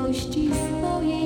miłości swojej.